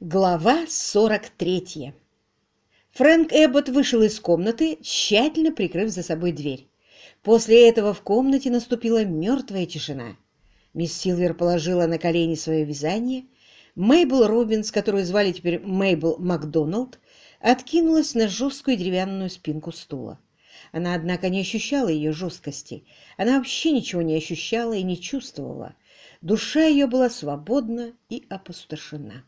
Глава 43 Фрэнк Эббот вышел из комнаты, тщательно прикрыв за собой дверь. После этого в комнате наступила мертвая тишина. Мисс Силвер положила на колени свое вязание. Мейбл Рубинс, которую звали теперь Мейбл Макдоналд, откинулась на жесткую деревянную спинку стула. Она, однако, не ощущала ее жесткости. Она вообще ничего не ощущала и не чувствовала. Душа ее была свободна и опустошена.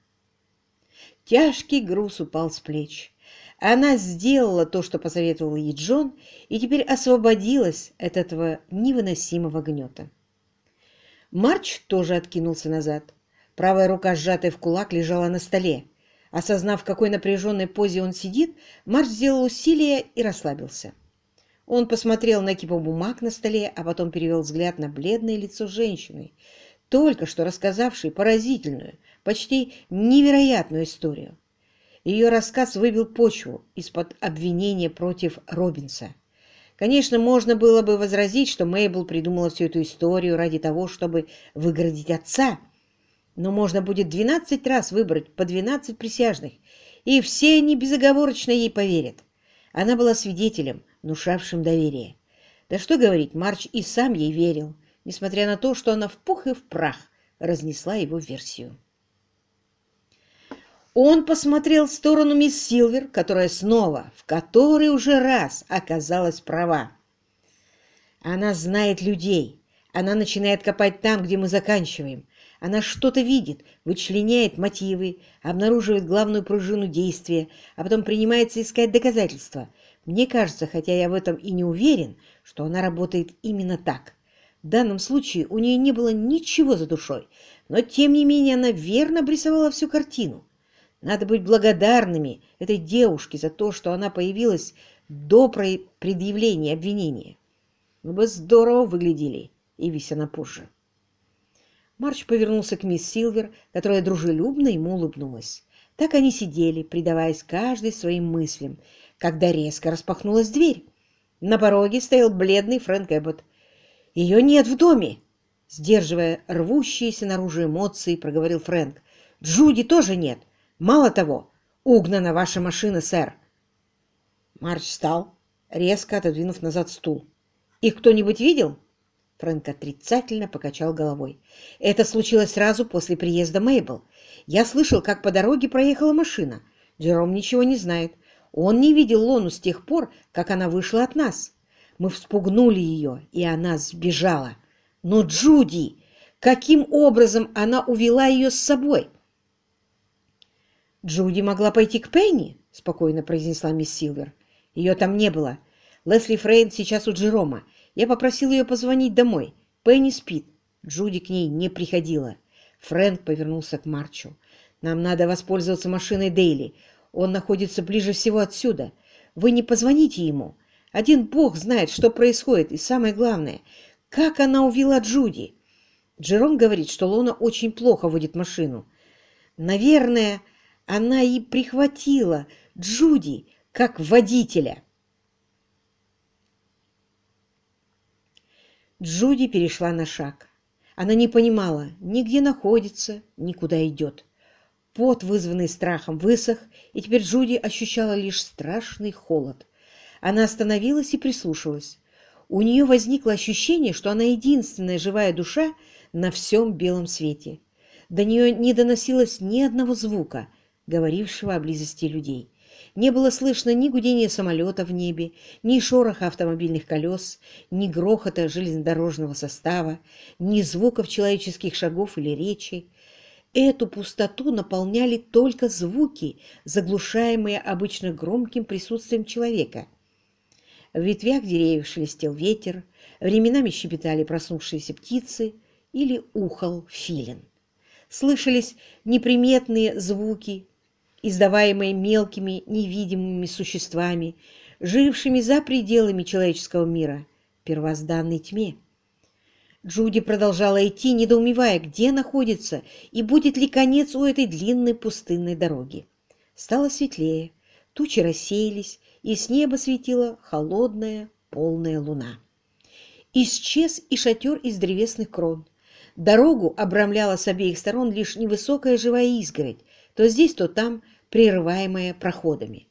Тяжкий груз упал с плеч. Она сделала то, что посоветовал ей Джон, и теперь освободилась от этого невыносимого гнета. Марч тоже откинулся назад. Правая рука, сжатая в кулак, лежала на столе. Осознав, в какой напряженной позе он сидит, Марч сделал усилие и расслабился. Он посмотрел на кипу бумаг на столе, а потом перевел взгляд на бледное лицо женщины, только что рассказавшей поразительную, почти невероятную историю. Ее рассказ выбил почву из-под обвинения против Робинса. Конечно, можно было бы возразить, что Мейбл придумала всю эту историю ради того, чтобы выгородить отца, но можно будет 12 раз выбрать по 12 присяжных, и все они безоговорочно ей поверят. Она была свидетелем, внушавшим доверие. Да что говорить, Марч и сам ей верил, несмотря на то, что она в пух и в прах разнесла его версию. Он посмотрел в сторону мисс Силвер, которая снова, в который уже раз оказалась права. Она знает людей. Она начинает копать там, где мы заканчиваем. Она что-то видит, вычленяет мотивы, обнаруживает главную пружину действия, а потом принимается искать доказательства. Мне кажется, хотя я в этом и не уверен, что она работает именно так. В данном случае у нее не было ничего за душой, но тем не менее она верно обрисовала всю картину. Надо быть благодарными этой девушке за то, что она появилась до предъявления обвинения. Мы бы здорово выглядели, и она позже. Марч повернулся к мисс Силвер, которая дружелюбно ему улыбнулась. Так они сидели, предаваясь каждой своим мыслям, когда резко распахнулась дверь. На пороге стоял бледный Фрэнк Эббот. «Ее нет в доме!» Сдерживая рвущиеся наружу эмоции, проговорил Фрэнк. «Джуди тоже нет. Мало того, угнана ваша машина, сэр. Марч встал, резко отодвинув назад стул. «Их кто-нибудь видел?» Фрэнк отрицательно покачал головой. «Это случилось сразу после приезда Мейбл. Я слышал, как по дороге проехала машина. Джером ничего не знает. Он не видел Лону с тех пор, как она вышла от нас. Мы вспугнули ее, и она сбежала. Но Джуди! Каким образом она увела ее с собой?» «Джуди могла пойти к Пенни», — спокойно произнесла мисс Силвер. «Ее там не было. Лесли Фрейн сейчас у Джерома. Я попросил ее позвонить домой. Пенни спит. Джуди к ней не приходила». Фрэнк повернулся к Марчу. «Нам надо воспользоваться машиной Дейли. Он находится ближе всего отсюда. Вы не позвоните ему. Один бог знает, что происходит, и самое главное, как она увела Джуди». Джером говорит, что Лона очень плохо водит машину. «Наверное...» она и прихватила Джуди как водителя. Джуди перешла на шаг. Она не понимала ни где находится, ни куда идет. Пот, вызванный страхом, высох, и теперь Джуди ощущала лишь страшный холод. Она остановилась и прислушалась. У нее возникло ощущение, что она единственная живая душа на всем белом свете. До нее не доносилось ни одного звука — говорившего о близости людей. Не было слышно ни гудения самолета в небе, ни шороха автомобильных колес, ни грохота железнодорожного состава, ни звуков человеческих шагов или речи. Эту пустоту наполняли только звуки, заглушаемые обычно громким присутствием человека. В ветвях деревьев шелестел ветер, временами щебетали проснувшиеся птицы или ухал филин. Слышались неприметные звуки, издаваемые мелкими невидимыми существами, жившими за пределами человеческого мира, первозданной тьме. Джуди продолжала идти, недоумевая, где находится и будет ли конец у этой длинной пустынной дороги. Стало светлее, тучи рассеялись, и с неба светила холодная полная луна. Исчез и шатер из древесных крон. Дорогу обрамляла с обеих сторон лишь невысокая живая изгородь, то здесь, то там, прерываемая проходами.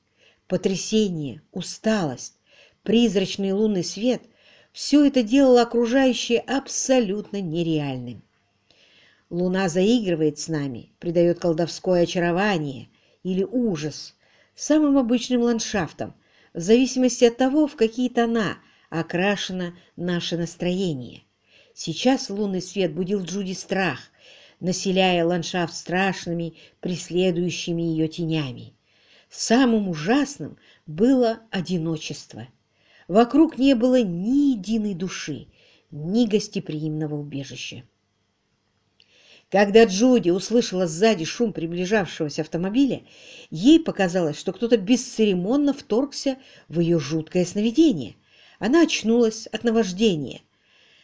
Потрясение, усталость, призрачный лунный свет – все это делало окружающее абсолютно нереальным. Луна заигрывает с нами, придает колдовское очарование или ужас самым обычным ландшафтам, в зависимости от того, в какие тона окрашено наше настроение. Сейчас лунный свет будил Джуди страх, населяя ландшафт страшными, преследующими ее тенями. Самым ужасным было одиночество. Вокруг не было ни единой души, ни гостеприимного убежища. Когда Джуди услышала сзади шум приближавшегося автомобиля, ей показалось, что кто-то бесцеремонно вторгся в ее жуткое сновидение. Она очнулась от наваждения,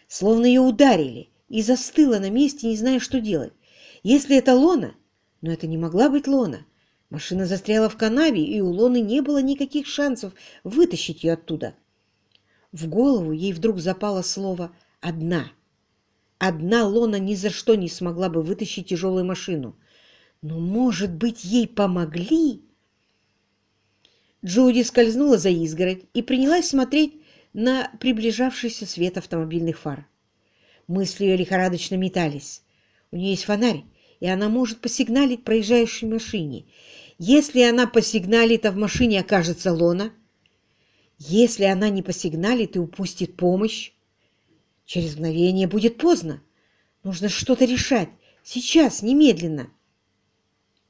словно ее ударили, и застыла на месте, не зная, что делать. Если это Лона, но это не могла быть Лона. Машина застряла в канаве, и у Лоны не было никаких шансов вытащить ее оттуда. В голову ей вдруг запало слово «одна». Одна Лона ни за что не смогла бы вытащить тяжелую машину. Но, может быть, ей помогли? Джуди скользнула за изгородь и принялась смотреть на приближавшийся свет автомобильных фар. Мысли ее лихорадочно метались. У нее есть фонарь, и она может посигналить проезжающей машине. Если она посигналит, а в машине окажется Лона, если она не посигналит и упустит помощь, Через мгновение будет поздно. Нужно что-то решать. Сейчас, немедленно.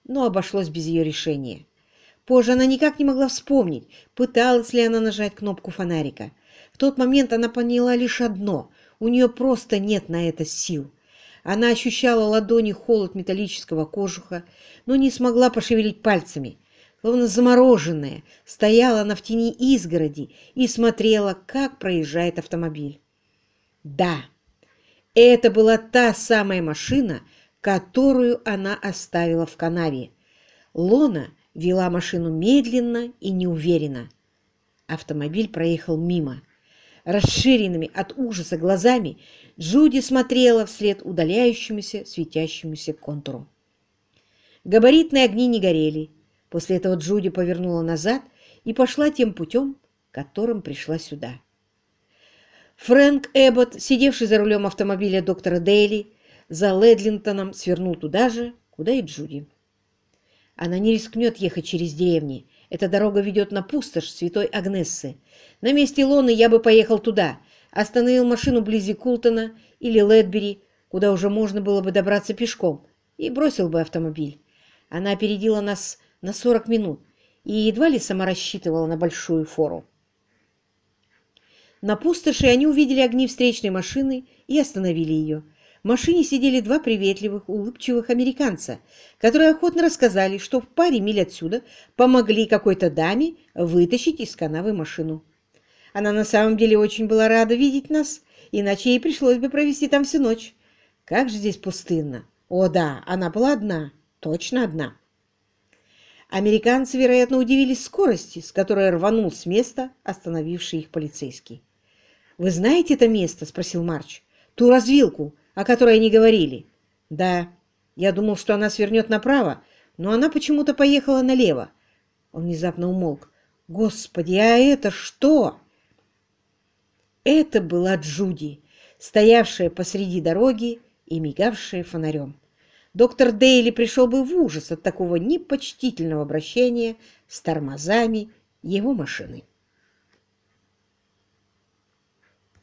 Но обошлось без ее решения. Позже она никак не могла вспомнить, пыталась ли она нажать кнопку фонарика. В тот момент она поняла лишь одно — у нее просто нет на это сил. Она ощущала ладони холод металлического кожуха, но не смогла пошевелить пальцами. Словно замороженная, стояла она в тени изгороди и смотрела, как проезжает автомобиль. Да, это была та самая машина, которую она оставила в канаве. Лона вела машину медленно и неуверенно. Автомобиль проехал мимо. Расширенными от ужаса глазами Джуди смотрела вслед удаляющемуся светящемуся контуру. Габаритные огни не горели. После этого Джуди повернула назад и пошла тем путем, которым пришла сюда. Фрэнк Эббот, сидевший за рулем автомобиля доктора Дейли, за Ледлинтоном свернул туда же, куда и Джуди. Она не рискнет ехать через деревни. Эта дорога ведет на пустошь святой Агнессы. На месте Лоны я бы поехал туда, остановил машину вблизи Култона или Ледбери, куда уже можно было бы добраться пешком, и бросил бы автомобиль. Она опередила нас на 40 минут и едва ли сама рассчитывала на большую фору. На пустоши они увидели огни встречной машины и остановили ее. В машине сидели два приветливых, улыбчивых американца, которые охотно рассказали, что в паре миль отсюда помогли какой-то даме вытащить из канавы машину. Она на самом деле очень была рада видеть нас, иначе ей пришлось бы провести там всю ночь. Как же здесь пустынно! О да, она была одна, точно одна. Американцы, вероятно, удивились скорости, с которой рванул с места остановивший их полицейский. «Вы знаете это место?» — спросил Марч. «Ту развилку, о которой они говорили». «Да. Я думал, что она свернет направо, но она почему-то поехала налево». Он внезапно умолк. «Господи, а это что?» Это была Джуди, стоявшая посреди дороги и мигавшая фонарем. Доктор Дейли пришел бы в ужас от такого непочтительного обращения с тормозами его машины.